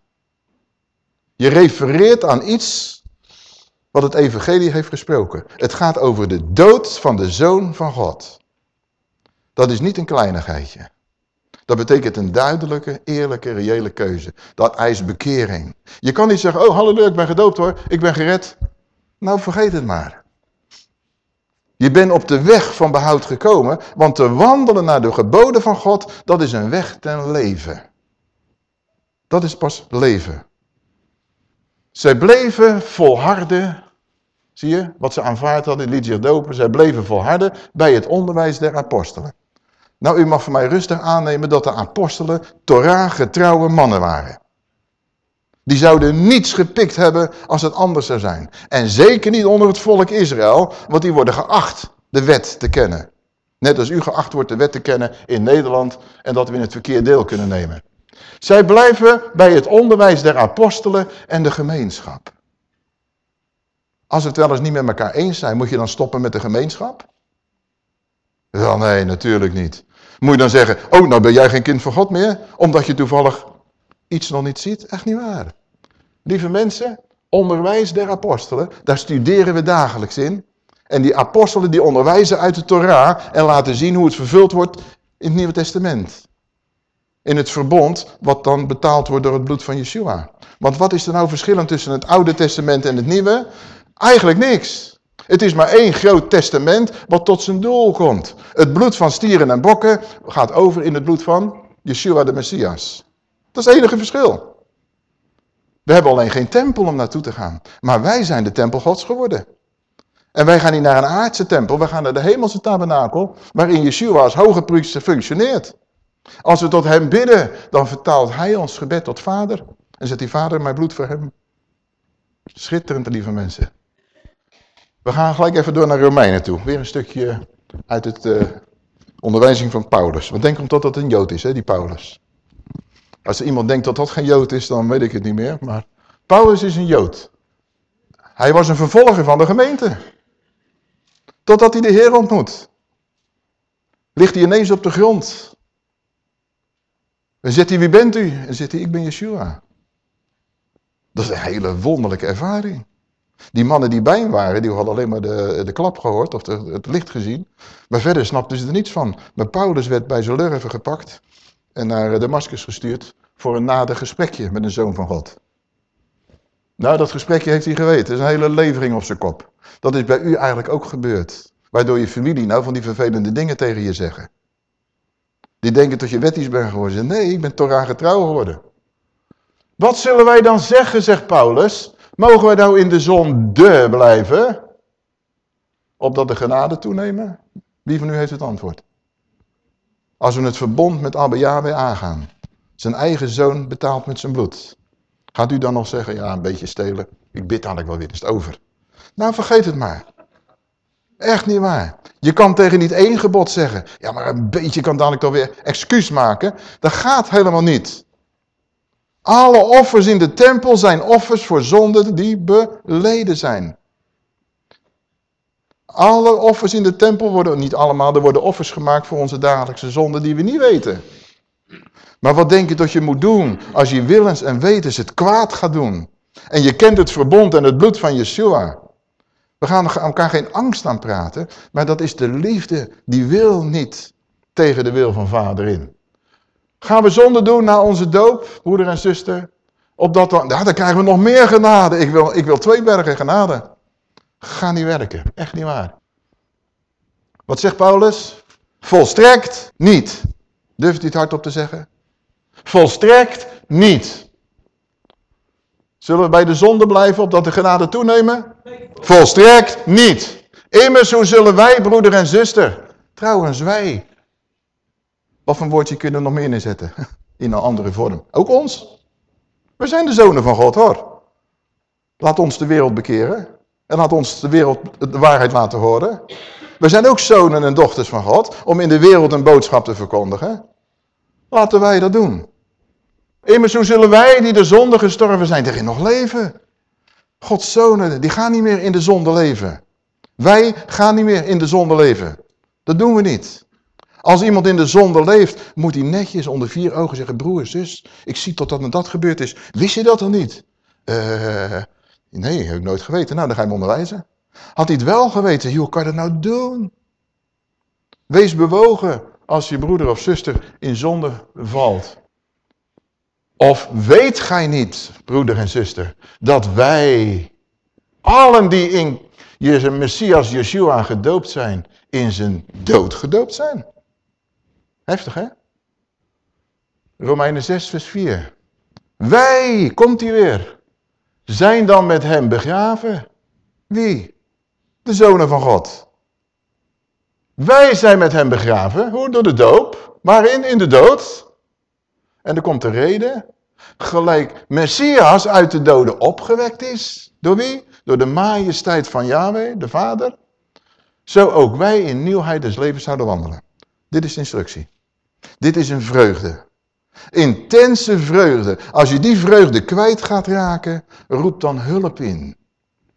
Je refereert aan iets wat het evangelie heeft gesproken. Het gaat over de dood van de Zoon van God. Dat is niet een kleinigheidje. Dat betekent een duidelijke, eerlijke, reële keuze. Dat eist bekering. Je kan niet zeggen, oh halleluja, ik ben gedoopt hoor, ik ben gered. Nou, vergeet het maar. Je bent op de weg van behoud gekomen, want te wandelen naar de geboden van God, dat is een weg ten leven. Dat is pas leven. Zij bleven volharden, zie je, wat ze aanvaard hadden, liet zich dopen. Zij bleven volharden bij het onderwijs der apostelen. Nou, u mag van mij rustig aannemen dat de apostelen Torah getrouwe mannen waren. Die zouden niets gepikt hebben als het anders zou zijn. En zeker niet onder het volk Israël, want die worden geacht de wet te kennen. Net als u geacht wordt de wet te kennen in Nederland en dat we in het verkeer deel kunnen nemen. Zij blijven bij het onderwijs der apostelen en de gemeenschap. Als we het wel eens niet met elkaar eens zijn, moet je dan stoppen met de gemeenschap? Wel nee, natuurlijk niet. Moet je dan zeggen, oh nou ben jij geen kind van God meer, omdat je toevallig iets nog niet ziet? Echt niet waar. Lieve mensen, onderwijs der apostelen, daar studeren we dagelijks in. En die apostelen die onderwijzen uit de Torah en laten zien hoe het vervuld wordt in het Nieuwe Testament. In het verbond wat dan betaald wordt door het bloed van Yeshua. Want wat is er nou verschillend tussen het Oude Testament en het Nieuwe? Eigenlijk niks. Het is maar één groot testament wat tot zijn doel komt. Het bloed van stieren en bokken gaat over in het bloed van Yeshua de Messias. Dat is het enige verschil. We hebben alleen geen tempel om naartoe te gaan. Maar wij zijn de tempel gods geworden. En wij gaan niet naar een aardse tempel, we gaan naar de hemelse tabernakel, waarin Yeshua als hoge priester functioneert. Als we tot hem bidden, dan vertaalt hij ons gebed tot vader. En zet die vader mijn bloed voor hem. Schitterend, lieve mensen. We gaan gelijk even door naar Romeinen toe. Weer een stukje uit het uh, onderwijzing van Paulus. Want denk omdat dat een Jood is, hè, die Paulus. Als iemand denkt dat dat geen Jood is, dan weet ik het niet meer. Maar Paulus is een Jood. Hij was een vervolger van de gemeente. Totdat hij de Heer ontmoet. Ligt hij ineens op de grond. En zegt hij, wie bent u? En zegt hij, ik ben Yeshua. Dat is een hele wonderlijke ervaring. Die mannen die bij hem waren, die hadden alleen maar de, de klap gehoord of het licht gezien. Maar verder snapten ze er niets van. Maar Paulus werd bij zijn lurven gepakt en naar Damascus gestuurd voor een nader gesprekje met een zoon van God. Nou, dat gesprekje heeft hij geweten. Het is een hele levering op zijn kop. Dat is bij u eigenlijk ook gebeurd. Waardoor je familie nou van die vervelende dingen tegen je zeggen. Die denken dat je wettisch bent geworden. Nee, ik ben Torah getrouw geworden. Wat zullen wij dan zeggen, zegt Paulus? Mogen wij nou in de zonde blijven? Opdat de genade toenemen? Wie van u heeft het antwoord? Als we het verbond met Abba Yahweh aangaan. Zijn eigen zoon betaalt met zijn bloed. Gaat u dan nog zeggen, ja een beetje stelen. Ik bid eigenlijk wel weer, het over. Nou vergeet het maar. Echt niet waar. Je kan tegen niet één gebod zeggen. Ja, maar een beetje kan dadelijk toch weer excuus maken. Dat gaat helemaal niet. Alle offers in de tempel zijn offers voor zonden die beleden zijn. Alle offers in de tempel worden, niet allemaal, er worden offers gemaakt voor onze dagelijkse zonden die we niet weten. Maar wat denk je dat je moet doen als je willens en wetens het kwaad gaat doen? En je kent het verbond en het bloed van Yeshua. We gaan elkaar geen angst aan praten, maar dat is de liefde die wil niet tegen de wil van vader in. Gaan we zonde doen na onze doop, broeder en zuster? Opdat dan, ja, dan krijgen we nog meer genade. Ik wil, ik wil twee bergen genade. Ga niet werken, echt niet waar. Wat zegt Paulus? Volstrekt niet. Durft u het hardop te zeggen? Volstrekt niet. Zullen we bij de zonde blijven opdat de genade toenemen? Volstrekt niet. Immers, hoe zullen wij, broeder en zuster, trouwens wij, wat voor woordje kunnen we nog meer inzetten? In een andere vorm. Ook ons. We zijn de zonen van God, hoor. Laat ons de wereld bekeren. En laat ons de wereld de waarheid laten horen. We zijn ook zonen en dochters van God, om in de wereld een boodschap te verkondigen. Laten wij dat doen. Immers, hoe zullen wij die de zonde gestorven zijn, erin nog leven? Gods zonen, die gaan niet meer in de zonde leven. Wij gaan niet meer in de zonde leven. Dat doen we niet. Als iemand in de zonde leeft, moet hij netjes onder vier ogen zeggen, broer, zus, ik zie tot dat en dat gebeurd is. Wist je dat dan niet? Uh, nee, heb ik nooit geweten. Nou, dan ga je hem onderwijzen. Had hij het wel geweten, hoe kan je dat nou doen? Wees bewogen als je broeder of zuster in zonde valt. Of weet gij niet, broeder en zuster, dat wij, allen die in je Messias Yeshua gedoopt zijn, in zijn dood gedoopt zijn. Heftig hè? Romeinen 6 vers 4. Wij, komt hij weer, zijn dan met hem begraven. Wie? De zonen van God. Wij zijn met hem begraven. Hoe? Door de doop. Waarin? In de dood. En er komt de reden. Gelijk Messias uit de doden opgewekt is. Door wie? Door de majesteit van Yahweh, de Vader. Zo ook wij in nieuwheid des levens zouden wandelen. Dit is de instructie. Dit is een vreugde. Intense vreugde. Als je die vreugde kwijt gaat raken, roep dan hulp in.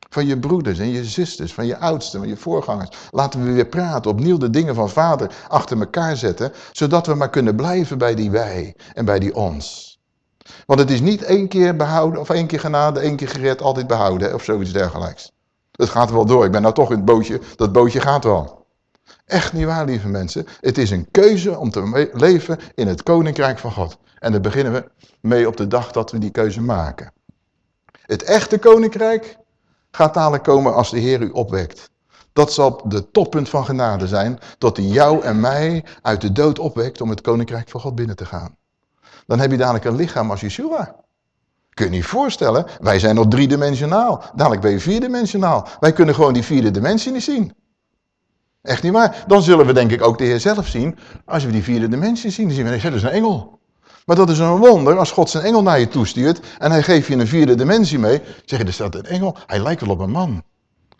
Van je broeders en je zusters, van je oudsten, van je voorgangers. Laten we weer praten, opnieuw de dingen van vader achter elkaar zetten. Zodat we maar kunnen blijven bij die wij en bij die ons. Want het is niet één keer behouden, of één keer genade, één keer gered, altijd behouden, of zoiets dergelijks. Het gaat wel door. Ik ben nou toch in het bootje, dat bootje gaat wel. Echt niet waar, lieve mensen. Het is een keuze om te leven in het koninkrijk van God. En daar beginnen we mee op de dag dat we die keuze maken. Het echte koninkrijk gaat dadelijk komen als de Heer u opwekt. Dat zal de toppunt van genade zijn, dat hij jou en mij uit de dood opwekt om het koninkrijk van God binnen te gaan. Dan heb je dadelijk een lichaam als Yeshua. Kun je niet voorstellen, wij zijn nog driedimensionaal. Dadelijk ben je vierdimensionaal. Wij kunnen gewoon die vierde dimensie niet zien. Echt niet waar. Dan zullen we denk ik ook de Heer zelf zien. Als we die vierde dimensie zien, dan zien we, dat is een engel. Maar dat is een wonder als God zijn engel naar je toestuurt en hij geeft je een vierde dimensie mee. Zeg je, er staat een engel, hij lijkt wel op een man.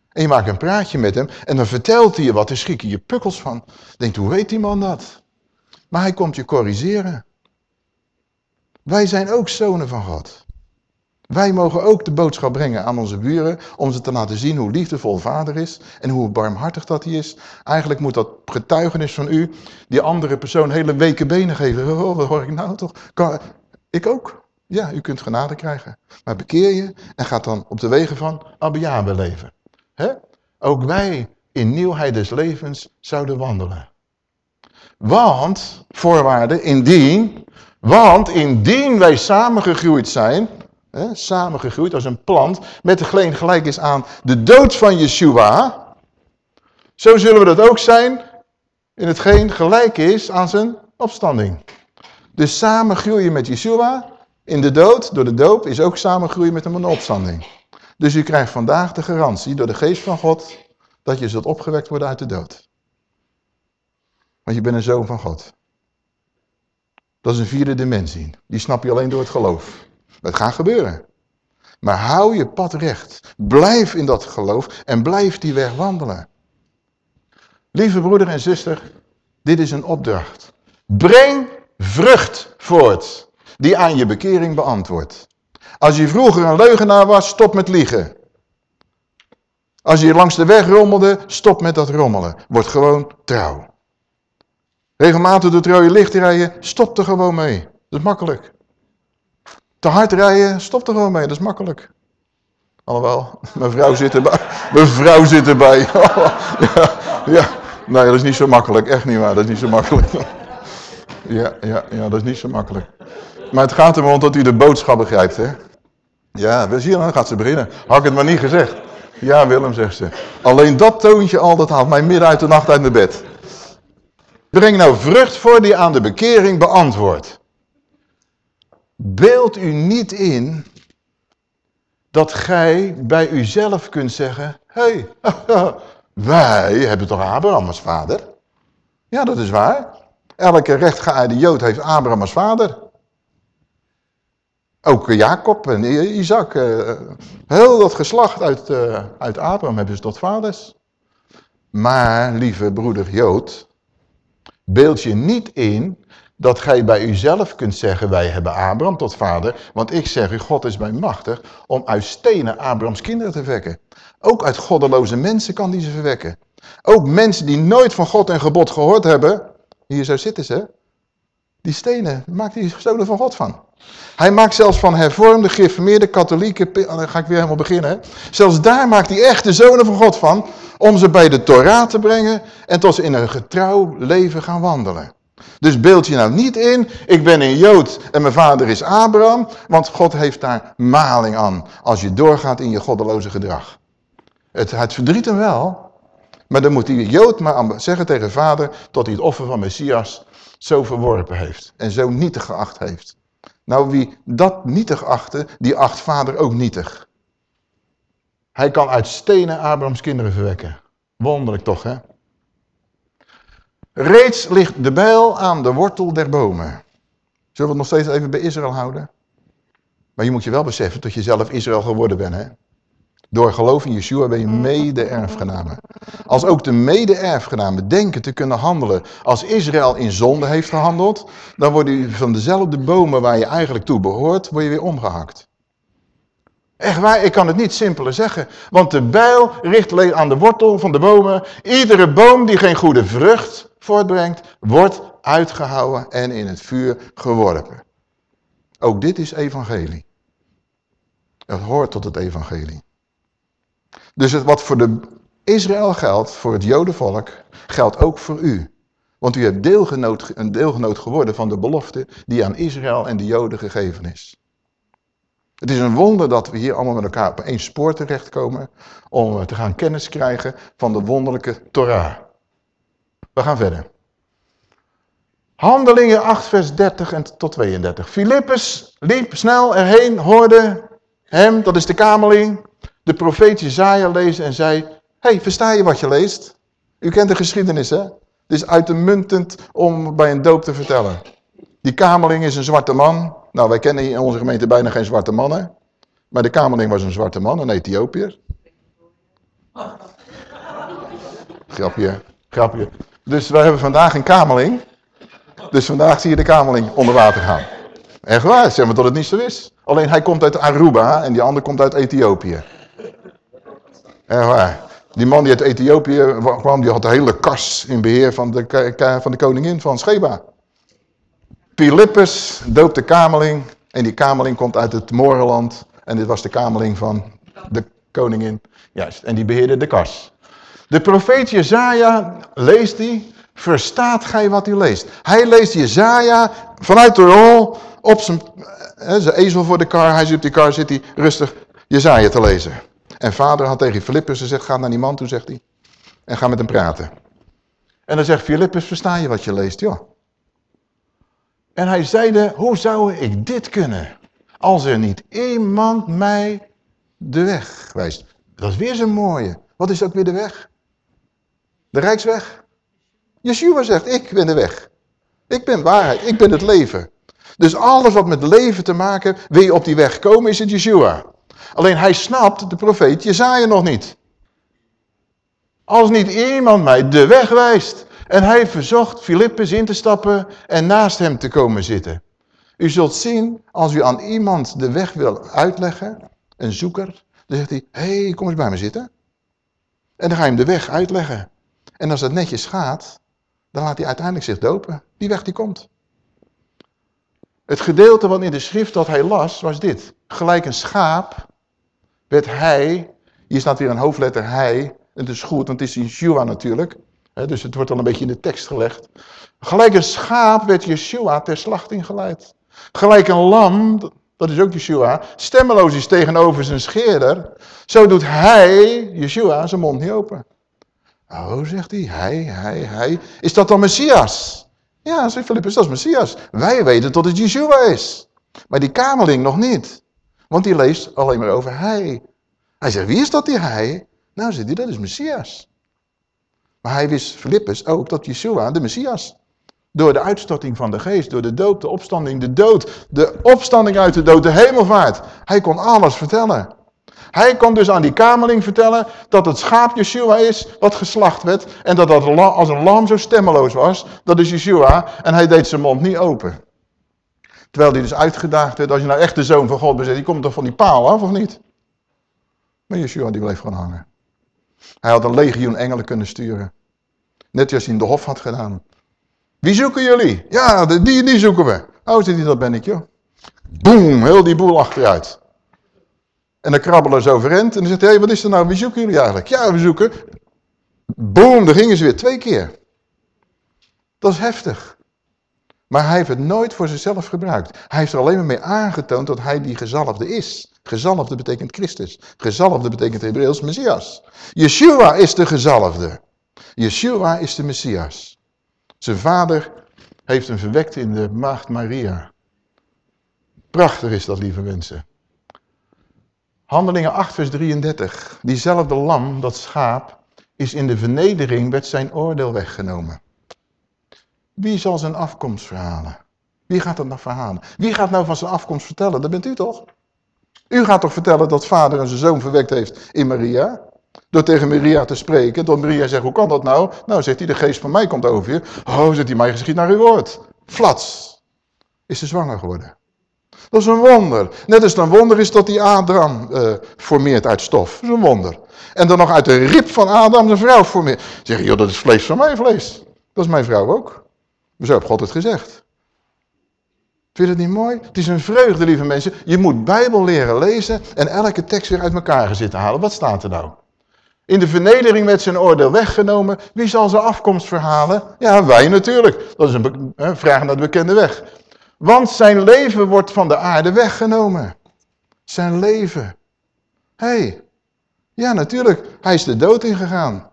En je maakt een praatje met hem en dan vertelt hij je wat, daar schrik je je pukkels van. Denkt, hoe weet die man dat? Maar hij komt je corrigeren. Wij zijn ook zonen van God. Wij mogen ook de boodschap brengen aan onze buren om ze te laten zien hoe liefdevol vader is en hoe barmhartig dat hij is. Eigenlijk moet dat getuigenis van u die andere persoon hele weken benen geven. Oh, hoor ik nou toch? Kan, ik ook. Ja, u kunt genade krijgen. Maar bekeer je en gaat dan op de wegen van Abba leven. Ook wij in nieuwheid des levens zouden wandelen. Want, voorwaarde, indien, want indien wij samengegroeid zijn, hè, samengegroeid als een plant, met degene gelijk is aan de dood van Yeshua, zo zullen we dat ook zijn in hetgeen gelijk is aan zijn opstanding. Dus samen groeien met Yeshua in de dood, door de doop, is ook samen groeien met de opstanding. Dus u krijgt vandaag de garantie door de geest van God dat je zult opgewekt worden uit de dood. Want je bent een zoon van God. Dat is een vierde dimensie. Die snap je alleen door het geloof. Dat gaat gebeuren. Maar hou je pad recht. Blijf in dat geloof en blijf die weg wandelen. Lieve broeder en zuster, dit is een opdracht. Breng vrucht voort die aan je bekering beantwoordt. Als je vroeger een leugenaar was, stop met liegen. Als je langs de weg rommelde, stop met dat rommelen. Word gewoon trouw. Regelmatig door het rode licht rijden, stop er gewoon mee. Dat is makkelijk. Te hard rijden, stop er gewoon mee, dat is makkelijk. Alhoewel, mijn vrouw zit erbij. Mijn vrouw zit erbij. ja, ja, nee, dat is niet zo makkelijk. Echt niet waar, dat is niet zo makkelijk. ja, ja, ja, dat is niet zo makkelijk. Maar het gaat erom dat u de boodschap begrijpt, hè. Ja, we zien dan gaat ze beginnen. Had ik het maar niet gezegd. Ja, Willem, zegt ze. Alleen dat toontje al, dat haalt mij midden uit de nacht uit mijn bed. Breng nou vrucht voor die aan de bekering beantwoordt. Beeld u niet in dat gij bij uzelf kunt zeggen, hé, hey, wij hebben toch Abraham als vader? Ja, dat is waar. Elke rechtgeaarde Jood heeft Abraham als vader. Ook Jacob en Isaac, eh, heel dat geslacht uit, uh, uit Abraham hebben ze tot vaders. Maar, lieve broeder Jood, beeld je niet in dat gij bij uzelf kunt zeggen, wij hebben Abraham tot vader. Want ik zeg u, God is mij machtig om uit stenen Abrahams kinderen te wekken. Ook uit goddeloze mensen kan die ze verwekken. Ook mensen die nooit van God en gebod gehoord hebben, hier zo zitten ze, die stenen maakt hij stolen van God van. Hij maakt zelfs van hervormde, gereformeerde, katholieken, oh, dan ga ik weer helemaal beginnen. Zelfs daar maakt hij echt de zonen van God van, om ze bij de Torah te brengen en tot ze in een getrouw leven gaan wandelen. Dus beeld je nou niet in, ik ben een Jood en mijn vader is Abraham, want God heeft daar maling aan als je doorgaat in je goddeloze gedrag. Het, het verdriet hem wel. Maar dan moet die Jood maar zeggen tegen vader... tot hij het offer van Messias zo verworpen heeft. En zo nietig geacht heeft. Nou, wie dat nietig achtte, die acht vader ook nietig. Hij kan uit stenen Abrahams kinderen verwekken. Wonderlijk toch, hè? Reeds ligt de bijl aan de wortel der bomen. Zullen we het nog steeds even bij Israël houden? Maar je moet je wel beseffen dat je zelf Israël geworden bent, hè? Door geloof in Yeshua ben je mede-erfgename. Als ook de mede-erfgenamen denken te kunnen handelen als Israël in zonde heeft gehandeld, dan word je van dezelfde bomen waar je eigenlijk toe behoort, word je weer omgehakt. Echt waar, ik kan het niet simpeler zeggen. Want de bijl richt aan de wortel van de bomen. Iedere boom die geen goede vrucht voortbrengt, wordt uitgehouden en in het vuur geworpen. Ook dit is evangelie. Het hoort tot het evangelie. Dus wat voor de Israël geldt, voor het jodenvolk, geldt ook voor u. Want u hebt deelgenoot, een deelgenoot geworden van de belofte die aan Israël en de joden gegeven is. Het is een wonder dat we hier allemaal met elkaar op één spoor terechtkomen om te gaan kennis krijgen van de wonderlijke Torah. We gaan verder. Handelingen 8 vers 30 en tot 32. Filippus liep snel erheen, hoorde hem, dat is de kamerling, de profeet Jezaja lezen en zei, hey, versta je wat je leest? U kent de geschiedenis, hè? Het is uitmuntend om bij een doop te vertellen. Die kamerling is een zwarte man. Nou, wij kennen in onze gemeente bijna geen zwarte mannen. Maar de kamerling was een zwarte man, een Ethiopiër. Grapje, grapje. Dus wij hebben vandaag een kamerling. Dus vandaag zie je de kamerling onder water gaan. Echt waar, zeg maar dat het niet zo is. Alleen hij komt uit Aruba en die ander komt uit Ethiopië. Echt waar. Die man die uit Ethiopië kwam, die had de hele kas in beheer van de, van de koningin van Sheba. Philippus doopt de kamerling en die kamerling komt uit het Moorland. En dit was de kamerling van de koningin. Juist, en die beheerde de kas. De profeet Jezaja leest die, verstaat gij wat hij leest. Hij leest Jezaja vanuit de rol op zijn, eh, zijn ezel voor de kar. Hij zit op die kar, zit hij rustig Jezaja te lezen. En vader had tegen Filippus gezegd, ga naar die man toe, zegt hij. En ga met hem praten. En dan zegt Filippus, versta je wat je leest? Ja. En hij zeide, hoe zou ik dit kunnen? Als er niet iemand mij de weg wijst. Dat is weer zo'n mooie. Wat is ook weer de weg? De Rijksweg. Yeshua zegt, ik ben de weg. Ik ben waarheid, ik ben het leven. Dus alles wat met leven te maken, wil je op die weg komen, is het Yeshua. Alleen hij snapt, de profeet, Jezaja nog niet. Als niet iemand mij de weg wijst. En hij verzocht Filippus in te stappen en naast hem te komen zitten. U zult zien, als u aan iemand de weg wil uitleggen, een zoeker, dan zegt hij, hé, hey, kom eens bij me zitten. En dan ga je hem de weg uitleggen. En als dat netjes gaat, dan laat hij uiteindelijk zich dopen. Die weg die komt. Het gedeelte wat in de schrift dat hij las, was dit. Gelijk een schaap werd hij, hier staat weer een hoofdletter hij, het is goed, want het is Yeshua natuurlijk. Dus het wordt al een beetje in de tekst gelegd. Gelijk een schaap werd Yeshua ter slachting geleid. Gelijk een lam, dat is ook Yeshua, stemmeloos is tegenover zijn scheerder. Zo doet hij, Yeshua, zijn mond niet open. Oh, zegt hij, hij, hij, hij. Is dat dan Messias? Ja, zegt Philippus, dat is Messias. Wij weten dat het Yeshua is. Maar die kamerling nog niet. Want die leest alleen maar over hij. Hij zegt, wie is dat die hij? Nou, zegt hij, dat is Messias. Maar hij wist, Philippus, ook dat Yeshua de Messias. Door de uitstorting van de geest, door de dood, de opstanding, de dood, de opstanding uit de dood, de hemelvaart. Hij kon alles vertellen. Hij kon dus aan die kamerling vertellen dat het schaap Yeshua is wat geslacht werd. En dat dat als een lam zo stemmeloos was, dat is Yeshua. En hij deed zijn mond niet open. Terwijl hij dus uitgedaagd werd, als je nou echt de zoon van God bent, die komt toch van die paal af, of niet? Maar Yeshua die bleef gewoon hangen. Hij had een legioen engelen kunnen sturen. Net als hij in de hof had gedaan. Wie zoeken jullie? Ja, die, die zoeken we. Oh, zit hij, dat ben ik, joh. Boom, heel die boel achteruit. En dan krabbelen ze overend en dan zegt hij, hey, wat is er nou, wie zoeken jullie eigenlijk? Ja, we zoeken. Boom, daar gingen ze weer twee keer. Dat is heftig. Maar hij heeft het nooit voor zichzelf gebruikt. Hij heeft er alleen maar mee aangetoond dat hij die gezalfde is. Gezalfde betekent Christus. Gezalfde betekent Hebreeuws Messias. Yeshua is de gezalfde. Yeshua is de Messias. Zijn vader heeft hem verwekt in de maagd Maria. Prachtig is dat, lieve mensen. Handelingen 8 vers 33. Diezelfde lam, dat schaap, is in de vernedering werd zijn oordeel weggenomen. Wie zal zijn afkomst verhalen? Wie gaat dat nou verhalen? Wie gaat nou van zijn afkomst vertellen? Dat bent u toch? U gaat toch vertellen dat vader en zijn zoon verwekt heeft in Maria? Door tegen Maria te spreken. Door Maria zegt, hoe kan dat nou? Nou, zegt hij, de geest van mij komt over je. Oh, zegt hij, mij geschiet naar uw woord. Flats. Is ze zwanger geworden. Dat is een wonder. Net als een wonder is dat die Adam uh, formeert uit stof. Dat is een wonder. En dan nog uit de rib van Adam zijn vrouw formeert. Zeg je, joh, dat is vlees van mijn vlees. Dat is mijn vrouw ook. Zo heeft God het gezegd. Vind je het niet mooi? Het is een vreugde, lieve mensen. Je moet Bijbel leren lezen en elke tekst weer uit elkaar zitten halen. Wat staat er nou? In de vernedering werd zijn oordeel weggenomen. Wie zal zijn afkomst verhalen? Ja, wij natuurlijk. Dat is een vraag naar de bekende weg. Want zijn leven wordt van de aarde weggenomen. Zijn leven. Hé, hey, ja natuurlijk, hij is de dood ingegaan.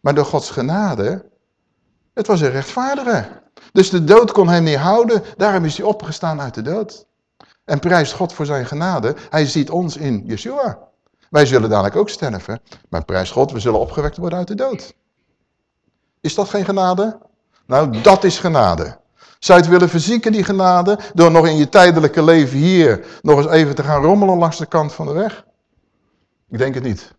Maar door Gods genade, het was een rechtvaardige. Dus de dood kon hem niet houden, daarom is hij opgestaan uit de dood. En prijst God voor zijn genade. Hij ziet ons in Yeshua. Wij zullen dadelijk ook sterven, maar prijs God, we zullen opgewekt worden uit de dood. Is dat geen genade? Nou, dat is genade. Zou je het willen verzieken, die genade, door nog in je tijdelijke leven hier nog eens even te gaan rommelen langs de kant van de weg? Ik denk het niet.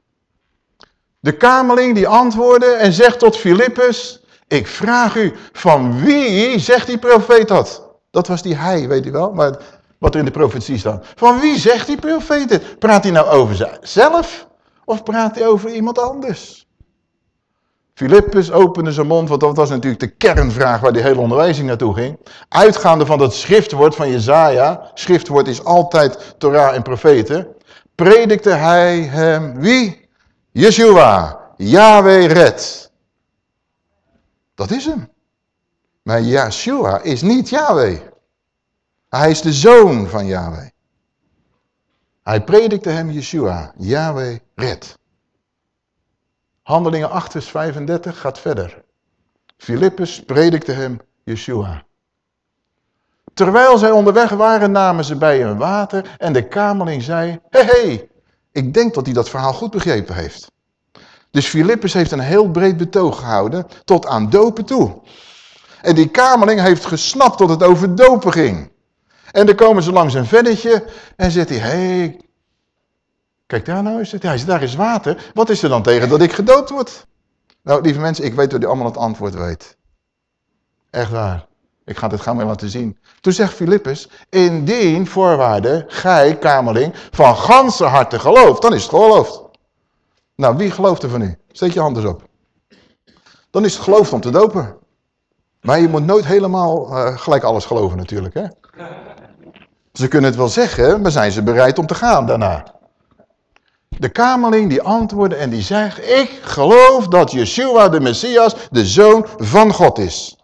De kamerling die antwoordde en zegt tot Filippus, ik vraag u, van wie zegt die profeet dat? Dat was die hij, weet u wel, maar wat er in de profetie staat. Van wie zegt die profeet dit? Praat hij nou over zichzelf of praat hij over iemand anders? Filippus opende zijn mond, want dat was natuurlijk de kernvraag waar die hele onderwijzing naartoe ging. Uitgaande van dat schriftwoord van Jezaja, schriftwoord is altijd Torah en profeten, predikte hij hem wie? Yeshua, Yahweh red. Dat is hem. Maar Yeshua is niet Yahweh. Hij is de zoon van Yahweh. Hij predikte hem Yeshua, Yahweh red. Handelingen 8 vers 35 gaat verder. Filippus predikte hem Yeshua. Terwijl zij onderweg waren, namen ze bij hem water en de kamerling zei, hé, hey, hey, ik denk dat hij dat verhaal goed begrepen heeft. Dus Filippus heeft een heel breed betoog gehouden tot aan dopen toe. En die kamerling heeft gesnapt dat het over dopen ging. En dan komen ze langs een vennetje en zegt hij, hé, hey, Kijk daar nou eens. Zegt, daar is water. Wat is er dan tegen dat ik gedoopt word? Nou, lieve mensen, ik weet dat u allemaal het antwoord weet. Echt waar. Ik ga het gaan weer laten zien. Toen zegt Filippus, indien voorwaarde gij, kamerling, van ganse harte gelooft, dan is het geloofd. Nou, wie gelooft er van u? Steek je hand eens op. Dan is het geloofd om te dopen. Maar je moet nooit helemaal uh, gelijk alles geloven natuurlijk. Hè? Ze kunnen het wel zeggen, maar zijn ze bereid om te gaan daarna? De kamerling die antwoordde en die zegt, ik geloof dat Yeshua de Messias de Zoon van God is.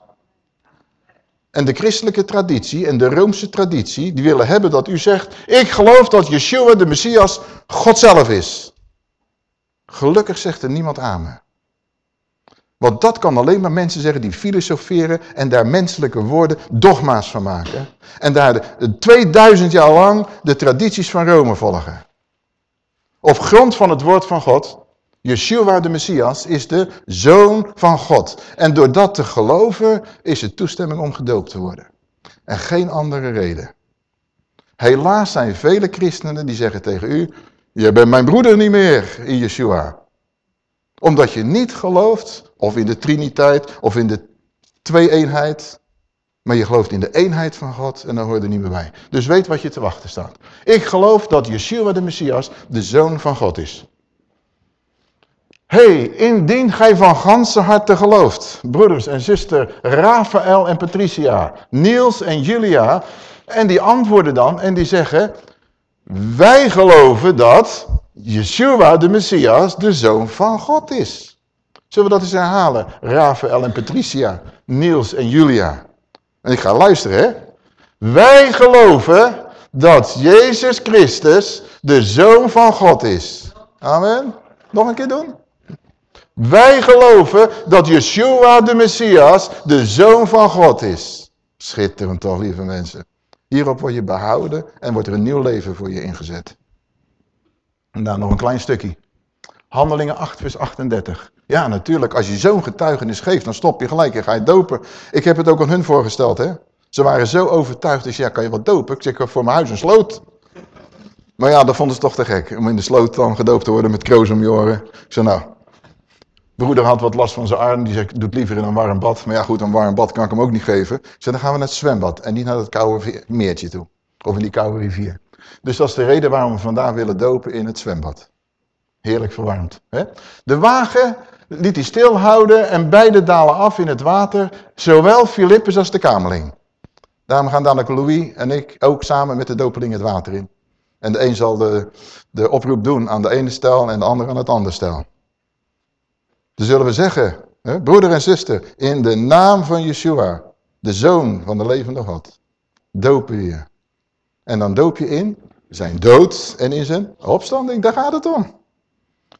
En de christelijke traditie en de Roomse traditie, die willen hebben dat u zegt, ik geloof dat Yeshua de Messias God zelf is. Gelukkig zegt er niemand amen. Want dat kan alleen maar mensen zeggen die filosoferen en daar menselijke woorden dogma's van maken. En daar de 2000 jaar lang de tradities van Rome volgen. Op grond van het woord van God, Yeshua de Messias is de Zoon van God. En door dat te geloven is het toestemming om gedoopt te worden. En geen andere reden. Helaas zijn vele christenen die zeggen tegen u, je bent mijn broeder niet meer in Yeshua. Omdat je niet gelooft, of in de triniteit, of in de twee-eenheid. Maar je gelooft in de eenheid van God en dan hoor je er niet meer bij. Dus weet wat je te wachten staat. Ik geloof dat Yeshua de Messias de Zoon van God is. hey, indien gij van ganse harte gelooft, broeders en zuster Rafael en Patricia, Niels en Julia, en die antwoorden dan en die zeggen, wij geloven dat Yeshua de Messias de Zoon van God is. Zullen we dat eens herhalen? Rafael en Patricia, Niels en Julia. En ik ga luisteren, hè. Wij geloven dat Jezus Christus de Zoon van God is. Amen. Nog een keer doen. Wij geloven dat Yeshua de Messias de Zoon van God is. Schitterend toch, lieve mensen. Hierop word je behouden en wordt er een nieuw leven voor je ingezet. En dan nog een klein stukje. Handelingen 8 vers 38. Ja, natuurlijk, als je zo'n getuigenis geeft, dan stop je gelijk en ga je dopen. Ik heb het ook aan hun voorgesteld, hè. Ze waren zo overtuigd, dus ja, kan je wat dopen? Ik zeg, voor mijn huis een sloot. Maar ja, dat vonden ze toch te gek, om in de sloot dan gedoopt te worden met kroos. Ik zei, nou, broeder had wat last van zijn arm, die zegt, doet liever in een warm bad. Maar ja, goed, een warm bad kan ik hem ook niet geven. Ik zei, dan gaan we naar het zwembad en niet naar het koude meertje toe. Of in die koude rivier. Dus dat is de reden waarom we vandaag willen dopen in het zwembad. Heerlijk verwarmd. Hè? De wagen liet hij stilhouden en beide dalen af in het water, zowel Filippus als de kameling. Daarom gaan dadelijk Louis en ik ook samen met de dopeling het water in. En de een zal de, de oproep doen aan de ene stel en de ander aan het andere stel. Dan zullen we zeggen, hè, broeder en zuster, in de naam van Yeshua, de zoon van de levende God, dopen je. En dan doop je in zijn dood en in zijn opstanding, daar gaat het om.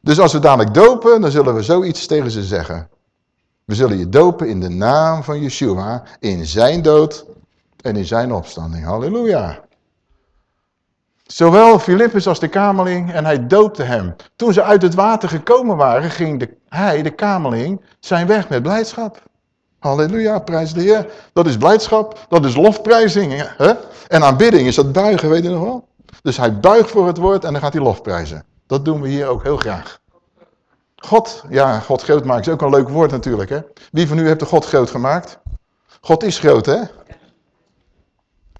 Dus als we dadelijk dopen, dan zullen we zoiets tegen ze zeggen. We zullen je dopen in de naam van Yeshua, in zijn dood en in zijn opstanding. Halleluja. Zowel Filippus als de kameling en hij doopte hem. Toen ze uit het water gekomen waren, ging de, hij, de kameling, zijn weg met blijdschap. Halleluja, prijs de Heer. Dat is blijdschap, dat is lofprijzing. Hè? En aanbidding is dat buigen, weet je nog wel? Dus hij buigt voor het woord en dan gaat hij lofprijzen. Dat doen we hier ook heel graag. God, ja, God groot maken is ook een leuk woord natuurlijk. Hè? Wie van u heeft de God groot gemaakt? God is groot, hè?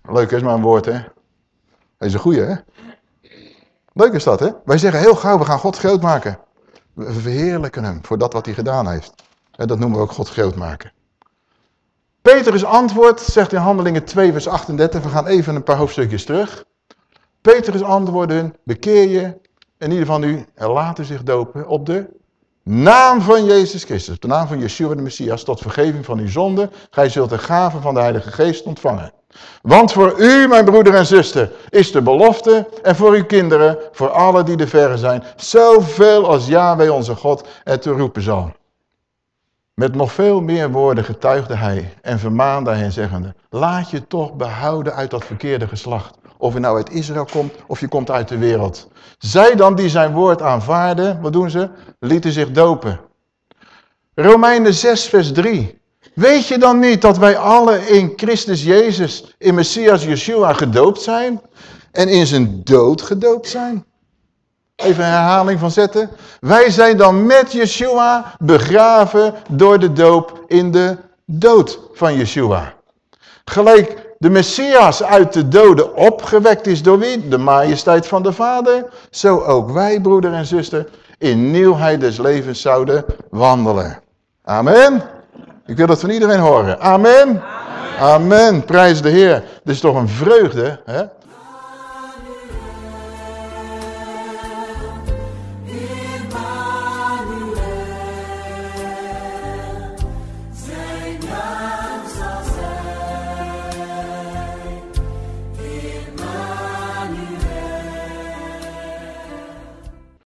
Leuk is maar een woord, hè? Dat is een goeie, hè? Leuk is dat, hè? Wij zeggen heel gauw, we gaan God groot maken. We verheerlijken hem voor dat wat hij gedaan heeft. En dat noemen we ook God groot maken. Petrus antwoord, zegt in Handelingen 2 vers 38, we gaan even een paar hoofdstukjes terug. Petrus antwoordde hun, bekeer je, en ieder van u laten zich dopen op de naam van Jezus Christus. Op de naam van Yeshua de Messias, tot vergeving van uw zonde. Gij zult de gave van de Heilige Geest ontvangen. Want voor u, mijn broeder en zuster, is de belofte en voor uw kinderen, voor alle die de verre zijn, zoveel als Yahweh onze God het te roepen zal. Met nog veel meer woorden getuigde hij en vermaande hen zeggende, laat je toch behouden uit dat verkeerde geslacht. Of je nou uit Israël komt of je komt uit de wereld. Zij dan die zijn woord aanvaarden, wat doen ze? Lieten zich dopen. Romeinen 6 vers 3. Weet je dan niet dat wij alle in Christus Jezus, in Messias Yeshua gedoopt zijn? En in zijn dood gedoopt zijn? Even een herhaling van zetten. Wij zijn dan met Yeshua begraven door de doop in de dood van Yeshua. Gelijk de Messias uit de doden opgewekt is door wie? De majesteit van de Vader. Zo ook wij, broeder en zuster, in nieuwheid des levens zouden wandelen. Amen. Ik wil dat van iedereen horen. Amen. Amen. Prijs de Heer. Dit is toch een vreugde, hè?